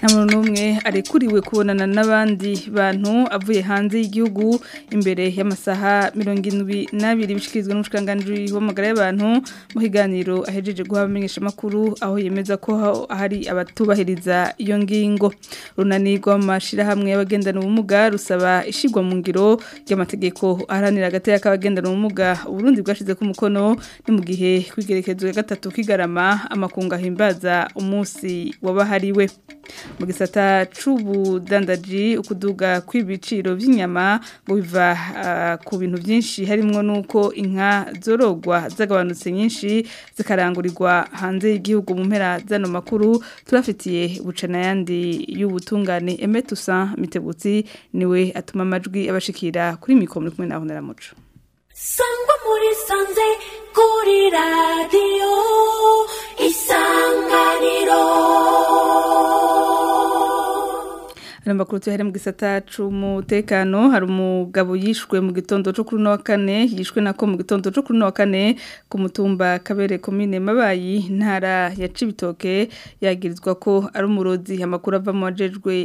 nta muntu n'umwe arekuriwe kubonana n'abandi bantu avuye hanze y'igihugu imbere y'amasaha mirongo irindwi n'abiri bishyikirizwa n'umucuranganzira w'amagara y'abantu mu kiganiro ahejeje guha abamenyeshamakuru aho yemeza ko hari abatubahiriza iyo ngingo runanirwa mu y'abagendana ubumuga rusaba ishyirwa mu ngiro ry'amategeko aharanira agati y'akabagendana ubumuga uburundi bwashyize ku mukono ni mu gihe kw'igerekezo ya gatatu k'igarama amakungu ahimbaza umunsi wabahariwe mu gisata cy'ubudandaji ukuduga kw'ibiciro by'inyama ngo biva ah, ku bintu byinshi harimo n'uko inka zorogwa zagabanutse nyinshi zikarangurirwa hanze y'igihugu mu mpera z'ano makuru turafitiye bucanayandi y'ubutungane emetusa mitebutsi niwe atuma amajwi abashikira kuri mikoro muri kumwe naho naramuco sangwa muri sanze kuri radiyo isanga hari amakuru tuyahera mu gisata cy'umutekano hari umugabo yishwe mu gitondo cyo kuri wa kane yishwe nako mu gitondo cyo kuri wa kane ku mutumba kabere komine mabayi ntara ya cibitoke yagirizwa ko ari umurozi amakuru ava mu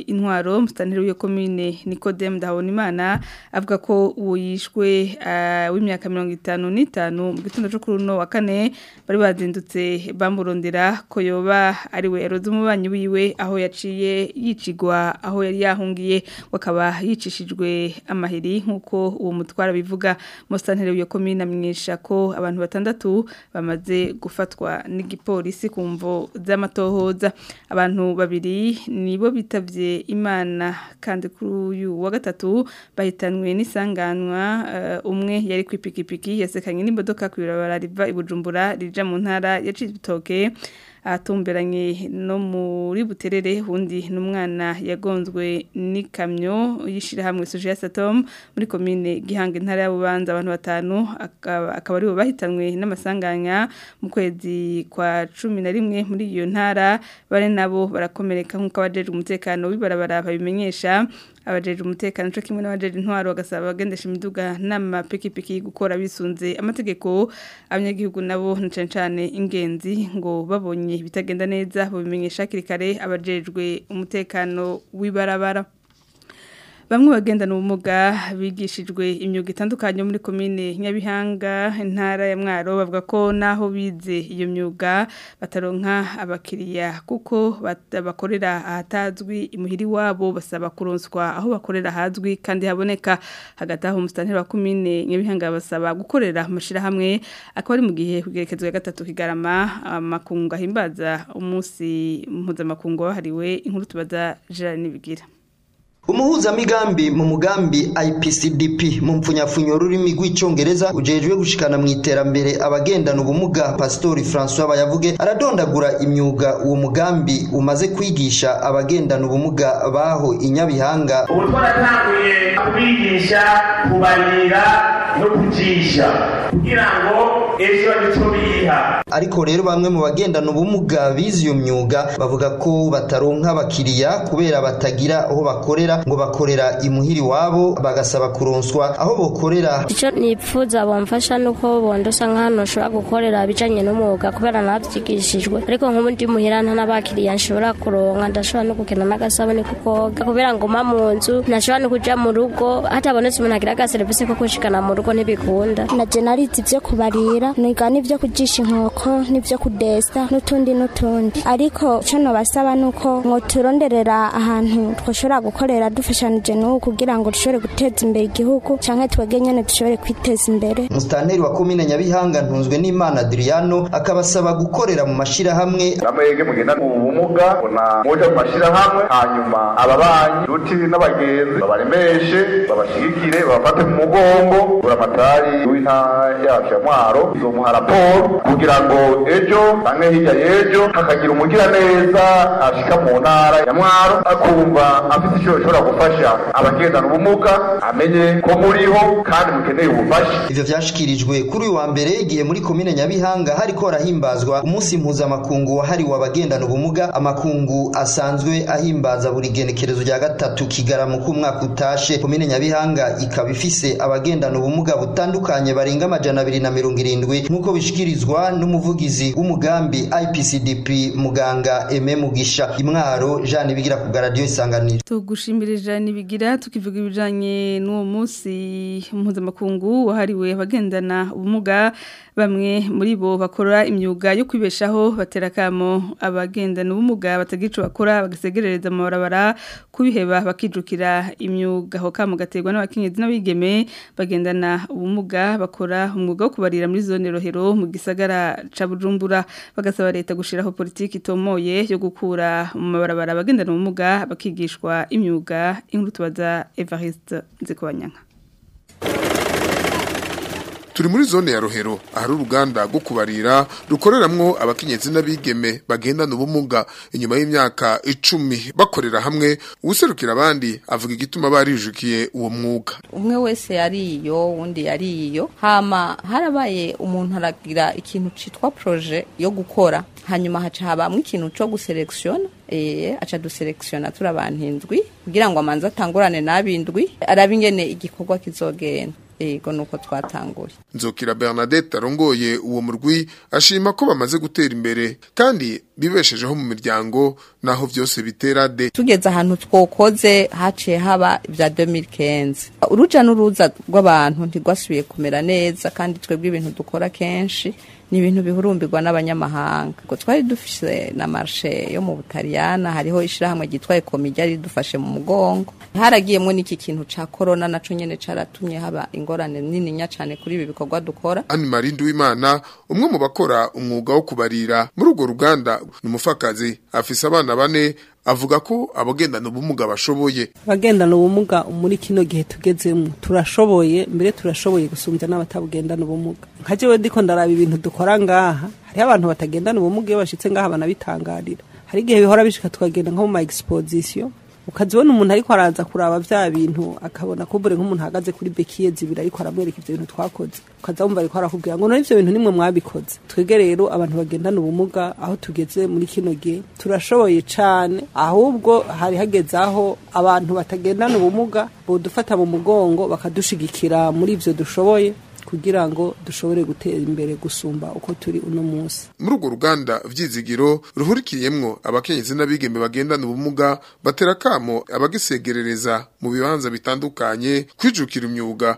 intwaro musitanire w'iyo komine nikodemu dahabonimana avuga ko uwo yishwe ah, w'imyaka mirongo itanu n'itanu mu gitondo cyo kuri wa kane bari bazindutse bamurondera ko yoba ari we yaroze umubanyi wiwe aho yaciye yicigwa aho yari yari yahungiye ngo akaba yicishijwe amahiri nk'uko uwo mutwara bivuga musitantire w'iyo komine amwisha ko abantu batandatu bamaze gufatwa n'igipolisi ku mvo z'amatohoza abantu babiri nibo bitabye imana kandi kuri uyu wa gatatu bahitanwe n'isanganwa eh, umwe yari ku ipikipiki yasekanye n'imodoka ku ibarabara riva i bujumbura rija mu ntara ya cibitoke atumberanye no muri buterere hundi n'umwana yagonzwe kamyo n'ikamyo hamwe soje ya Satom muri komine gihanga ntara y'abubanza abantu batanu akaba ari bo bahitanwe n'amasanganya mu kwezi kwa 11 muri iyo ntara bare nabo barakomereka nk'uko abajejwe umutekano w'ibarabara babimenyesha abajeje umutekano cyo kimwe n'abajeje intwaro bagasaba abagendesha imiduga n'amapikipiki gukora bisunze amategeko abanyagihugu nabo cyane cyane ingenzi ngo babonye ibitagenda neza babimenyesha hakiri kare abajejwe umutekano w'ibarabara bamwe bagendana ubumuga bigishijwe imyuga itandukanye muri komine nyabihanga intara ya mwaro bavuga ko naho bize iyo myuga bataronka abakiriya kuko bakorera ahatazwi imuhiri wabo basaba kuronswa aho bakorera hazwi kandi haboneka hagati aho umusitanteri wa komine nyabihanga basaba gukorera amashyirahamwe akaba ari mu gihe kugerekezwa gatatu kigarama amakungu ahimbaza umunsi mpuzamakungu wahariwe inkuru tubaza Gerard Nibigira umuhuzamigambi mu mugambi ipcdp mu mpfunyapfunyo rurimi rw'icyongereza ujejwe gushikana mu iterambere abagendana ubumuga pasitori francois bayavuge aradondagura imyuga uwo mugambi umaze kwigisha abagendana ubumuga baho i nyabihanga ubu twaratanguye kubigisha kubarira no kujisha kugira ngo ejo nico biha ariko rero bamwe mu bagendana ubumuga bize iyo myuga bavuga ko bataronka abakiriya kubera batagira aho bakorera ngo bakorera imuhiri wabo bagasaba kuronswa aho bakorera icyo nipfuza bamfasha nuko bondosa nk'ahantu nshobora gukorera ibijanye n'umwuga kubera nabyigishijwe ariko nk'ubundi muhira nta n'abakiriya nshobora kuronka ndashobora no gukena n'agasabune kuko kubera nguma mu nzu ntashobora no kuja mu rugo hatabonetse umuntu agira agaserivisi ko kushikana mu rugo n'urugo ntibikunda na generite ibyo kubarira niga n'ibyo kujisha inkoko n'ibyo kudesta n'utundi n'utundi ariko icyo nabasaba nuko uko mwoturonderera ahantu twashobora gukorera dufashanije n'ubu kugira ngo dushobore guteza imbere igihugu cyangwa twebwe nyine dushobore kwiteza imbere musitaneri wa komine nyabihanga ntunzwe n'imana adiriyano akabasaba gukorera mu mashyirahamwe amahirwe mugenda ubumuga na muje mu mashyirahamwe hanyuma ababanyi duti n'abagenzi babaremeshe babashyigikire babafate mu mugongo buramatari w'intara yacu ya mwaro izomuha raporo kugira ngo ejo canke hirya y'ejo hakagira umugiraneza ashika mu ntara ya mwaro akumva afite ico ashobora gufasha abagendana ubumuga amenye ko muriho kandi mukeneye ubufasha ibyo vyashikirijwe kuri uyu wa mbere igihe muri komine nyabihanga hariko harahimbazwa umunsi mpuzamakungu wahariwe abagendana ubumuga amakungu asanzwe ahimbaza buri genekerezo rya gatatu mu k'umwaka utashe komine nyabihanga ikaba ifise abagendana ubumuga ubumuga butandukanye barenga amajana abiri na mirongo irindwi nk'uko bishikirizwa n'umuvugizi w'umugambi IPCDP muganga Aime Mugisha imwaro Jean Bigira ku radio isanganiro tugushimire Jeanne Bigira tukivuga ibijyanye n'uwo munsi mpuzamakungu wahariwe abagendana ubumuga bamwe muri bo bakora imyuga yo kwibeshaho batera akamo abagendana ubumuga batagira bakora bagasegerereza amabarabara kubiheba bakijukira imyuga aho kamo gaterwa n'abakenyezi n'abigeme bagendana ubumuga bakora umwuga wo kubarira muri zone rohero mu gisagara ca bujumbura bagasaba leta gushiraho politiki itomoye yo gukura mu mabarabara abagendana ubumuga bakigishwa imyuga inkuru tubaza evariste nzikomanya turi muri zone ya rohero ahari uruganda rwo kubarira rukoreramwo abakenyezi n'abigeme bagendana ubumuga inyuma y'imyaka icumi bakorera hamwe uwuserukira abandi avuga igituma barijukiye uwo mwuga umwe wese yariyo uwundi yariyo hama harabaye umuntu aragira ikintu citwa proje yo gukora hanyuma haca habamwe ikintu cyo guselekshona eh aca duselekshona turabantindwi kugira ngo amanze atangurane nabindwi arabingene igikorwa kizogenda yego nuko twatanguye nzukira Bernadette arongoye uwo murwi ashima ko bamaze gutera imbere kandi bibeshejeho mu miryango naho byose bitera de tugeze ahantu twokoze haciye haba bya 2015 uruja n'uruza rw'abantu ntigwasubiye kumera neza kandi twebwe ibintu dukora kenshi ni ibintu bihurumbirwa n'abanyamahanga ubwo twari dufise na marishe yo mu butaliyana hariho ishyirahamwe ryitwa ekomijya ridufashe mu mugongo haragiyemo n'iki kintu cya korona nacyo nyine cyaratumye haba ingorane nininya cyane kuri ibi bikorwa dukora ani marindi w'imana umwe mu bakora umwuga wo kubarira muri urwo ruganda ni umupfakazi afise abana bane avuga ko abagendana ubumuga bashoboye abagendana ubumuga muri kino gihe tugezemo turashoboye mbere turashoboye gusumbya n'abatabugendana ubumuga nka jewe ndiko ndaraba ibintu dukora ngaha hariho abantu batagendana ubumuga iyo bashitse ngaha banabitangarira hari igihe bihora bishika tukagenda nko mu ma exposition ukazibona umuntu ariko araza kuraba bya bintu akabona kubure nk'umuntu ahagaze kuri bekiye zibira ariko aramwereka ibyo bintu twakoze ukaza wumva ariko arakubwira ngo n'ibyo bintu nimwe mwabikoze twebwe rero abantu bagendana ubumuga aho tugeze muri kino gihe turashoboye cyane ahubwo hari hageze aho abantu batagendana ubumuga bodufata mu mugongo bakadushigikira muri ibyo dushoboye kugira ngo dushobore gutera imbere gusumba uko turi uno munsi muri urwo ruganda byizigiro ruhurikiyemwo abakenyezi n'abigeme bagendana ubumuga batera kamo abagisegerereza mu bibanza bitandukanye kwijukira imyuga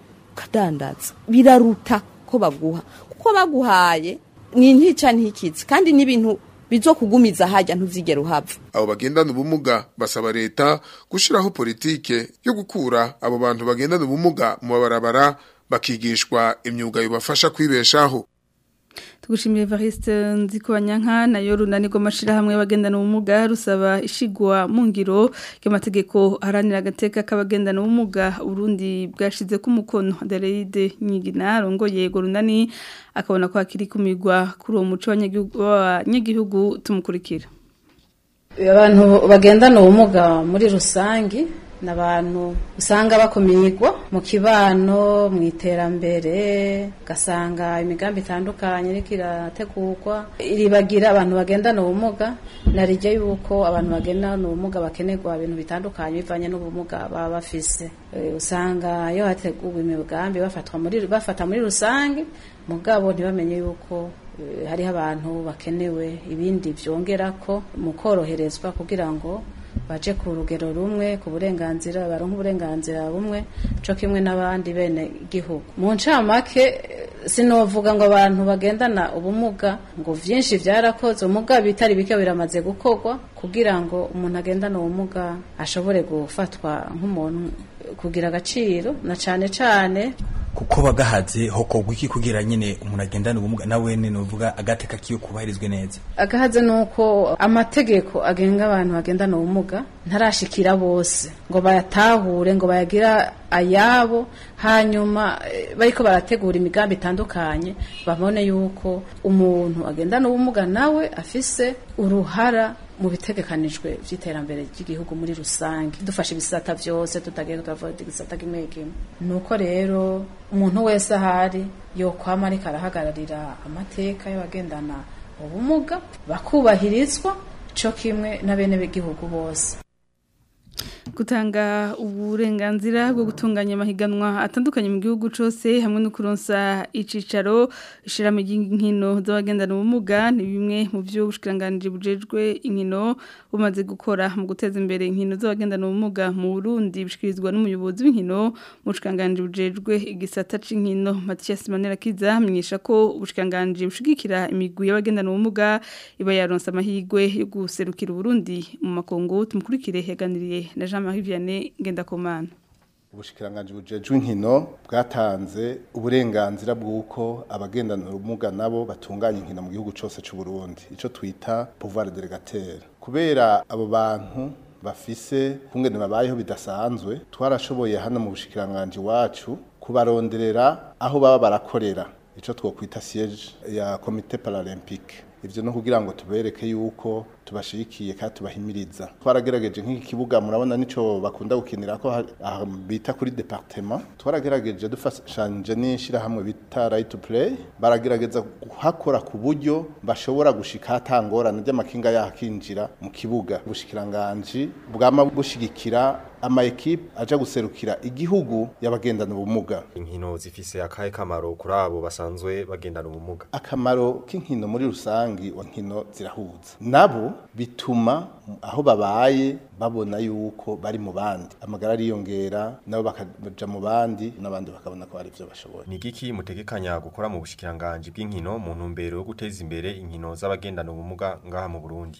ukadandaza biraruta ko baguha kuko baguhaye ni ntica ntikitse kandi n'ibintu bizo kugumiza hajya ntuzigera uhapfa abo bagendana ubumuga basaba leta gushiraho politike yo gukura abo bantu bagendana ubumuga mu babarabara bakigishwa imyuga yobafasha kwibeshaho tugushimiye Evariste Nzikonyanka nayo runani rw'amashirahamwe y'abagendana ubumuga rusaba ishigwa mu ngiro y'amategeko aharanira agateka k'abagendana ubumuga urundi bwashize ku mukono Adelaide Nyigina rongoye yego runani akabona kwakiri kumigwa kuri uwo muco w'abanyagihugu tumukurikira abantu bagendana ubumuga muri rusange n'abantu usanga bakumirwa mu kibano mu iterambere ugasanga imigambi itandukanye ariko irategurwa iribagira abantu bagendana ubumuga narijya yuko abantu bagendana ubumuga bakenerwa ibintu bitandukanye bivanye n'ubumuga baba bafise eh, usanga iyo hateguwe imigambi bafatwa muri bafata muri rusange mugabo ntibamenye yuko eh, hariho abantu bakenewe ibindi byongera ko mu koroherezwa kugira ngo baje ku rugero rumwe ku burenganzira baronka uburenganzira bumwe co kimwe n'abandi bene gihugu. mu ncamake sinovuga ngo abantu bagendana ubumuga ngo vyinshi vyarakozwe umuga bitari bike biramaze gukorwa kugira ngo umuntu agendana ubumuga ashobore gufatwa nk'umuntu kugira agaciro na cane cane kuko bagahaze hoko iki kugira nyine umuntu agendana ubumuga nawe ni nuvuga agateka kiyo kubahirizwe neza agahatse nuko amategeko agenga abantu bagendana ubumuga ntarashikira bose ngo bayatahure ngo bayagira ayabo hanyuma eh, bariko barategura imigambi itandukanye babone yuko umuntu agendana ubumuga nawe afise uruhara mu bitegekanijwe by'iterambere ry'igihugu muri rusange dufashe ibisata byose tutagiye turavuga igisata kimwe kimwe ni uko rero umuntu wese ahari yokwama ariko arahagararira amateka y'abagendana ubumuga bakubahirizwa cyo kimwe na bene b'igihugu bose gutanga uburenganzira bwo gutunganya amahiganwa atandukanye mu gihugu cyose hamwe no kuronsa icicaro ishyiramo ry'inkino z'abagendana ubumuga ni bimwe mu byo ubushikiranganji bujejwe inkino bumaze gukora mu guteza imbere inkino z'abagendana ubumuga mu Burundi bishikirizwa n'umuyobozi w'inkino mu bushikiranganji bujejwe igisata c'inkino Mathias Manerakiza mwisha ko ubushikiranganji bushigikira imigwi y'abagendana ubumuga iba yaronsa amahigwe yo guserukira Burundi mu makungu tumukurikire yaganiriye na Jean Matama Viviane Ngendakumana ubushikiranganje bujejwe inkino bwatanze uburenganzira bw'uko abagendana urumuga nabo batunganya inkino mu gihugu cyose cy'u Burundi ico twita pouvoir délégataire kubera abo bantu bafise kungene babayeho bidasanzwe twarashoboye hano mu bushikiranganje wacu kubaronderera aho baba barakorera ico twokwita siège ya comité paralympique ivyo no kugira ngo tubereke yuko tubashigikiye kandi tubahimiriza twaragerageje nk'iki kibuga murabona nicyo bakunda gukinira ko bita kuri Departema twaragerageje dufashanyije n'ishyirahamwe bita right to play baragerageza kuhakora ku buryo bashobora gushika hatangorana ry'amakinga yakinjira mu kibuga ubushikiranganji bwama bushigikira ama ekipe aja guserukira igihugu y'abagendana ubumuga inkino zifise akahe kamaro kuri abo basanzwe bagendana ubumuga akamaro k'inkino muri rusange wa zirahuza nabo bituma aho babaye babona yuko bari mu bandi amagara ariyongera nabo bakaja mu bandi n'abandi bakabona ko ari byo bashoboye ni giki mutegekanya gukora mu bushikiranganje bw'inkino mu ntumbero yo guteza imbere inkino z'abagendana ubumuga ngaha mu Burundi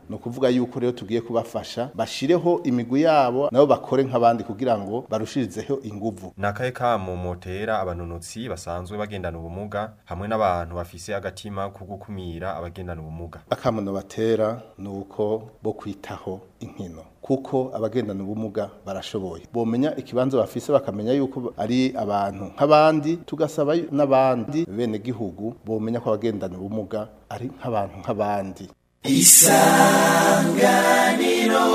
ni ukuvuga yuko rero tugiye kubafasha bashyireho imigwi yabo nabo bakore nk'abandi kugira ngo barushirizeho inguvu ni akahe kamo motera abanonotsi basanzwe bagendana ubumuga hamwe n'abantu bafise agatima ko gukumira abagendana ubumuga akamono batera ni uko bo kwitaho inkino kuko abagendana ubumuga barashoboye bumenya ikibanza bafise bakamenya yuko ari abantu nk'abandi tugasaba n'abandi bene gihugu gihugu bomenya ko abagendana ubumuga ari nk'abantu nk'abandi isanganiro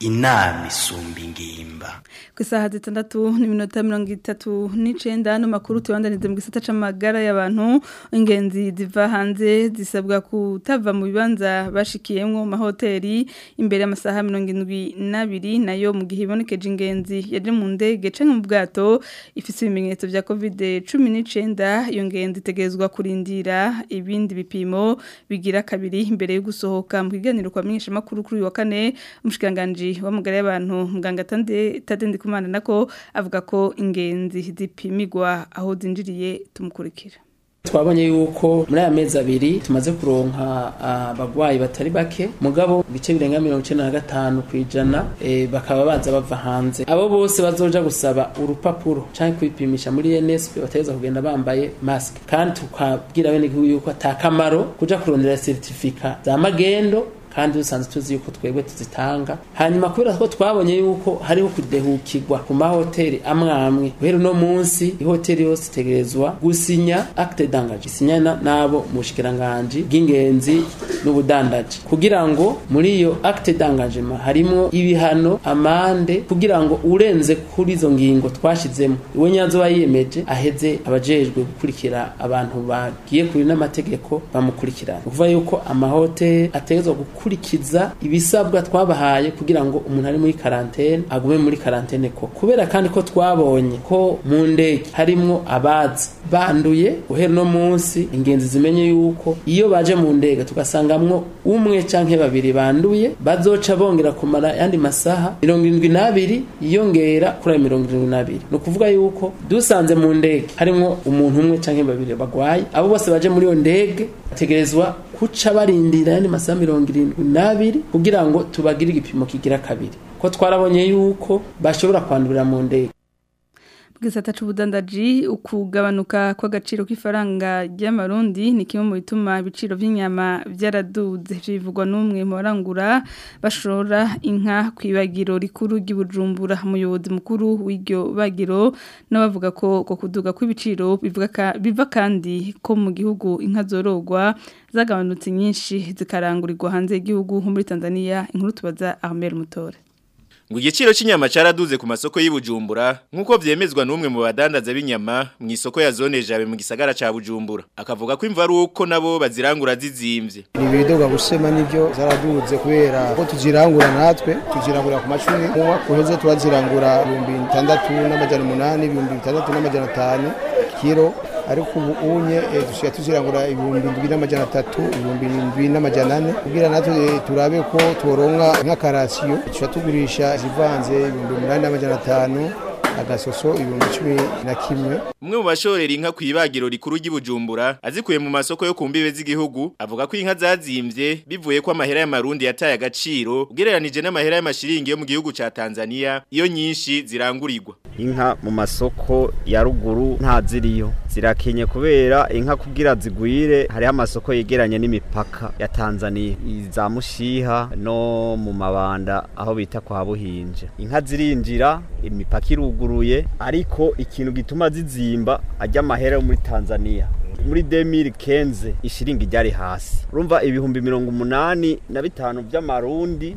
inama isumba ingimba ku isaha zitandatu n'iminota mirongo itatu n'icyenda hano makuru tuyandaniza mu gisata cy'amagara y'abantu ingenzi ziva hanze zisabwa kutava mu bibanza bashikiyemo mahoteri imbere y'amasaha mirongo irindwi n'abiri nayo mu gihe ibonekeje ingenzi yaje mu ndege cyangwa mu bwato ifite ibimenyetso bya kovide cumi n'icyenda iyo ngenzi itegerezwa kurindira ibindi bipimo bigira kabiri imbere yo gusohoka mu kiganiro kwa makuru kuri uyu wa kane umushikiranganji umuyobozi w'amagara y'abantu muganga kumana nako avuga ko ingenzi zipimirwa aho zinjiriye tumukurikira twabonye yuko muri aya mezi abiri tumaze kuronka ah, abarwayi batari bake mugabo ibice birenga mirongo icyenda na gatanu ku ijana eh, bakaba baza bava hanze abo bose bazoja gusaba urupapuro cyangwa kwipimisha muri ENSP bategeza kugenda bambaye masike kandi tukabwira bene yuko atakamaro kuja kurondera seritifika za magendo kandi dusanzwe tuzi yuko twebwe tuzitanga hanyuma kubera ko twabonye yuko hariho kudehukirwa ku mahoteli amwe amwe guhera uno munsi ihoteli yose itegerezwa gusinya akite dangaje isinyana n'abo mushikiranganji bw'ingenzi n'ubudandaji kugira ngo muri iyo akite dangajema harimo ibihano amande kugira ngo urenze kuri izo ngingo twashyizemo iwe nyanzo yiyemeje aheze abajejwe gukurikira abantu bagiye kuri n'amategeko bamukurikirana kuvuga yuko amahoteli ategezwa gukura gukurikiza ibisabwa twabahaye kugira ngo umuntu ari muri karantene agume muri karantene ko kubera kandi ko twabonye ko mu ndege harimo abazi banduye guhera no munsi ingenzi zimenye yuko iyo baje mu ndege tugasangamwo umwe canke babiri banduye bazoca bongera kumara yandi masaha mirongo irindwi n'abiri yiyongera kuri ayo mirongo irindwi n'abiri ni ukuvuga yuko dusanze mu ndege harimo umuntu umwe canke babiri bagwaye abo bose baje muri iyo ndege bategerezwa kuca barindira yani masaha mirongo irindwi n'abiri kugira ngo tubagire igipimo kigira kabiri ko twarabonye yuko bashobora kwandurira mu ndege Gisata c'ubudandaji ukugabanuka kw'agaciro k'ifaranga ry'amarundi ni kimwe mu bituma ibiciro by’inyama vyaraduze bivugwa n'umwe mu barangura bashora inka ku ibagiro rikuru ry'Ibujumbura umuyobozi mukuru w'iryo bagiro n'abavuga ko ko kuduga kw'ibiciro bivuga biva kandi ko mu gihugu inka zorogwa zagabanutse nyinshi zikarangurirwa hanze y'igihugu muri Tanzania inkuru tubaza Ahmed Mutore ngo igiciro cy'inyama cyaraduze ku masoko y’i Bujumbura nk'uko byemezwa n'umwe mu badandaza b'inyama mu isoko ya zone jabe mu gisagara cya Bujumbura akavuga ko imva ari uko nabo bazirangura zizimvye ibidoga gusema nivyo zaraduze kubera ko tuzirangura natwe tuzirangura ku macumi kuba kuheze turazirangura 6600 n'amajana 8 ibihumbi 6500 kilo ariko ubu unye eh, dusigaye tuzirangura ibihumbi indwi n'amajana atatu ibihumbi indwi n'amajana ane kugira natwe eh, turabe ko turonka nk'akarasiyo dushobora tugurisha izivanze ibihumbi umunani n'amajana atanu agasoso ibihumbi cumi na kimwe umwe mu bashorera inka ku ibagiro rikuru ry'ibujumbura azikuye mu masoko yo ku mbibe z'igihugu avuga ko inka zazimbye bivuye ko amahera y'amarundi yataye agaciro ugereranije n'amahera y'amashiringi yo mu gihugu cya tanzania iyo nyinshi zirangurirwa inka mu masoko ya ruguru ntaziriyo. zirakenye kubera inka kubwira zigwire hariho amasoko yegeranye n'imipaka ya Tanzania za Mushiha no mu mabanda aho bita kwa Buhinje inka zirinjira imipaka iruguruye ariko ikintu gituma zizimba ajya amahera yo muri Tanzania muri demiri kenze ishiringa ryari hasi urumva ibihumbi mirongo umunani na bitanu by'amarundi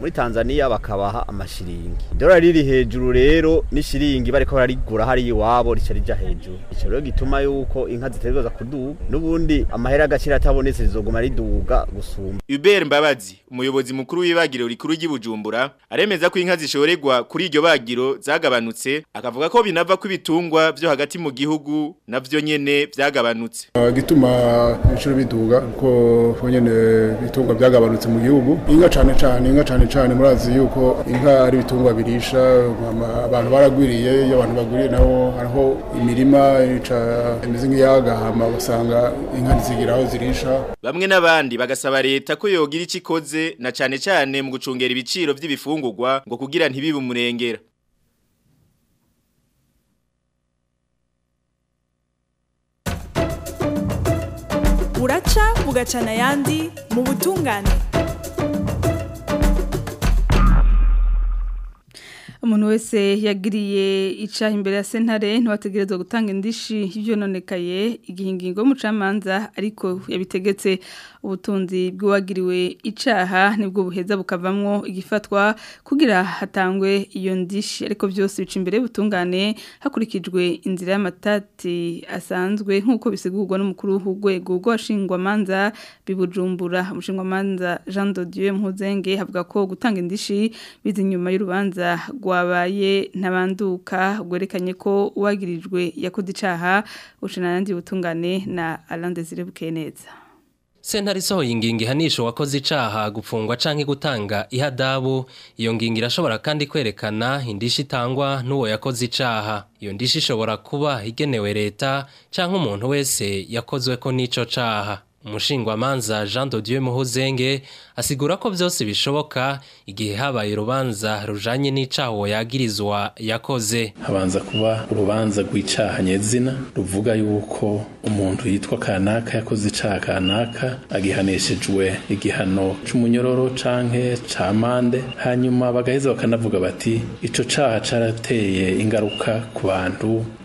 muri tanzania bakabaha amashiringi idolari riri hejuru rero n'ishiringi bariko bararigura hariya iwabo rica rija hejuru ico rero gituma yuko inka zitegerezwa kuduga n'ubundi amahera agaciro atabonetse zizoguma riduga gusumba Hubert Mbabazi umuyobozi mukuru w'ibagiro rikuru Bujumbura aremeza ko inka zishoregwa kuri iryo bagiro zagabanutse akavuga ko binava ko ibitungwa byo hagati mu gihugu navyo nyene byagabanutse gituma ibiciro biduga ko ingene ibitungwa byagabanutse mu gihugu inka cyane cyane inka cyane cyane murazi yuko inka ari ibitungwa birisha abantu baragwiriye iyo abantu bagwiriye nabo hariho imirima imeze nk'iyagahama basanga inka ntizigira zirisha bamwe n'abandi bagasaba leta ko yogira icyo ikoze na cyane cyane mu gucungera ibiciro by'ibifungurwa ngo kugira ntibibe umurengera buraca bugacana ayandi mu butungane umuntu wese yagiriye ica imbere ya sentare ntibategerezwa gutanga indishi y'ibyo igihe ingingo y'umucamanza ariko yabitegetse ubutunzi bw'uwagiriwe icaha nibwo buheza bukavamwo igifatwa kugira hatangwe iyo ndishi ariko byose bica imbere y'ubutungane hakurikijwe inzira y'amatati asanzwe nk'uko bisigurwa n'umukuru w'urwego rw'abashingwamanza bibujumbura umushingwamanza jean de Dieu mpuzenge havuga ko gutanga indishi bizi nyuma y'urubanza rwa wabaye ntabanduka gwerekanye ko uwagirijwe yakoze icaha ucinanandi butungane na Alain Desire Bukeneza Sentare isohoye ingingo ihanisha uwakoze icaha gupfungwa canke gutanga ihadabu iyo ngingi irashobora kandi kwerekana indishi itangwa n'uwo yakoze icaha iyo ndishyi ishobora kuba igenewe leta canke umuntu wese yakozweko n'ico caha umushingwamanza jean dodiyo muhuzenge asigura ko byose bishoboka igihe habaye urubanza rujanye n'icaho yagirizwa yakoze habanza kuba urubanza rw'icaha nyezina ruvuga yuko umuntu yitwa kanaka yakoze icaha kanaka agihanishijwe igihano cy’umunyororo canke ca mande hanyuma bagaheza bakanavuga bati ico caha carateye ingaruka ku bantu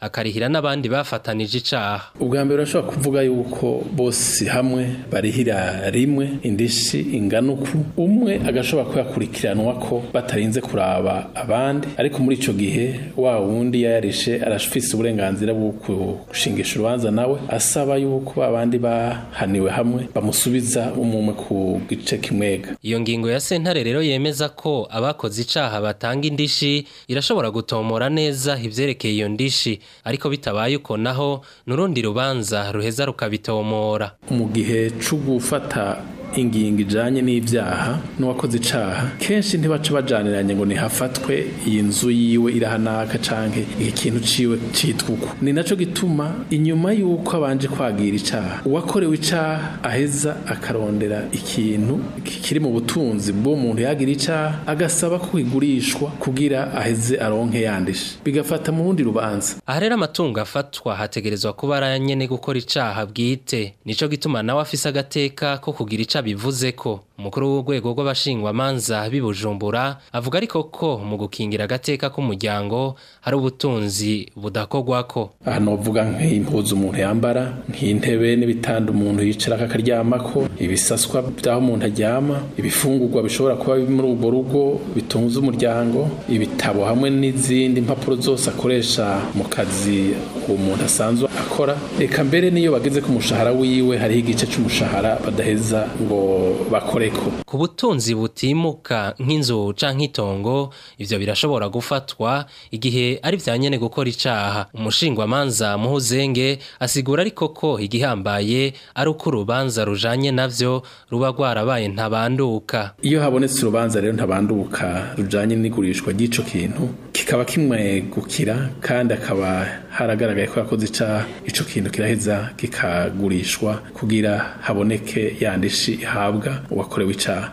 akarihira n'abandi bafatanije icaha ubwa mbere urashobora kuvuga yuko bose hamwe barihira rimwe indishi ingana uku umwe agashobora kuyakurikiranwa ko batarinze kuraba abandi ariko muri icyo gihe wa wundi yayarishe arafise uburenganzira bwo gushingisha urubanza nawe asaba yuko abandi bahaniwe hamwe bamusubiza umwe ku gice kimwega iyo ngingo ya sentare rero yemeza ko abakoze icaha batanga indishi irashobora gutomora neza ibyerekeye iyo ndishi ariko bitabaye uko naho n'urundi rubanza ruheza rukabitomora mu gihe cyo ingingo ijyanye n'ibyaha n'uwakoze icyaha kenshi ntibaca bajyaniranye ngo nihafatwe iyi nzu yiwe irahanaka cyangwa ikintu kintu ciwe cyitwa uko ni nacyo gituma inyuma y'uko abanje kwagira icyaha uwakorewe icyaha aheza akarondera ikintu kiri mu butunzi bw'uwo muntu yagira icyaha agasaba ko igurishwa kugira aheze aronke yandisha bigafata mu wundi rubanza aha rero amatungo afatwa hategerezwa kuba aranyene gukora icyaha bwite nico gituma nawe afise agateka ko kugira icyaha sabe, Vuzeco. umukuru w'urwego rw'abashingwamanza b'i Bujumbura avuga ariko ko mu gukingira agateka k'umuryango hari ubutunzi ko hano uvuga nk'impuzu umuntu yambara nk'intebe n'ibitanda umuntu yicara ko ibisaswa by'aho umuntu aryama ibifungurwa bishobora kuba muri urwo rugo bitunze umuryango ibitabo hamwe n'izindi mpapuro zose akoresha mu kazi uwo muntu asanzwe akora reka mbere n'iyo bageze ku mushahara wiwe hariho igice cy'umushahara badaheza ngo bakore umwihariko ku butunzi butimuka nk'inzu canke itongo ivyo birashobora gufatwa igihe ari vya nyene gukora icyaha. umushingwamanza muhuzenge asigura ariko ko igihambaye ari uko urubanza rujanye navyo ruba rwarabaye ntabanduka iyo habonetse urubanza rero ntabanduka rujanye n'igurishwa ry’icyo kintu kikaba kimwegukira kandi akaba haragaragaye ko yakoze icyaha ico kintu kiraheza kikagurishwa kugira haboneke yandishi ihabwa uwakorewe icyaha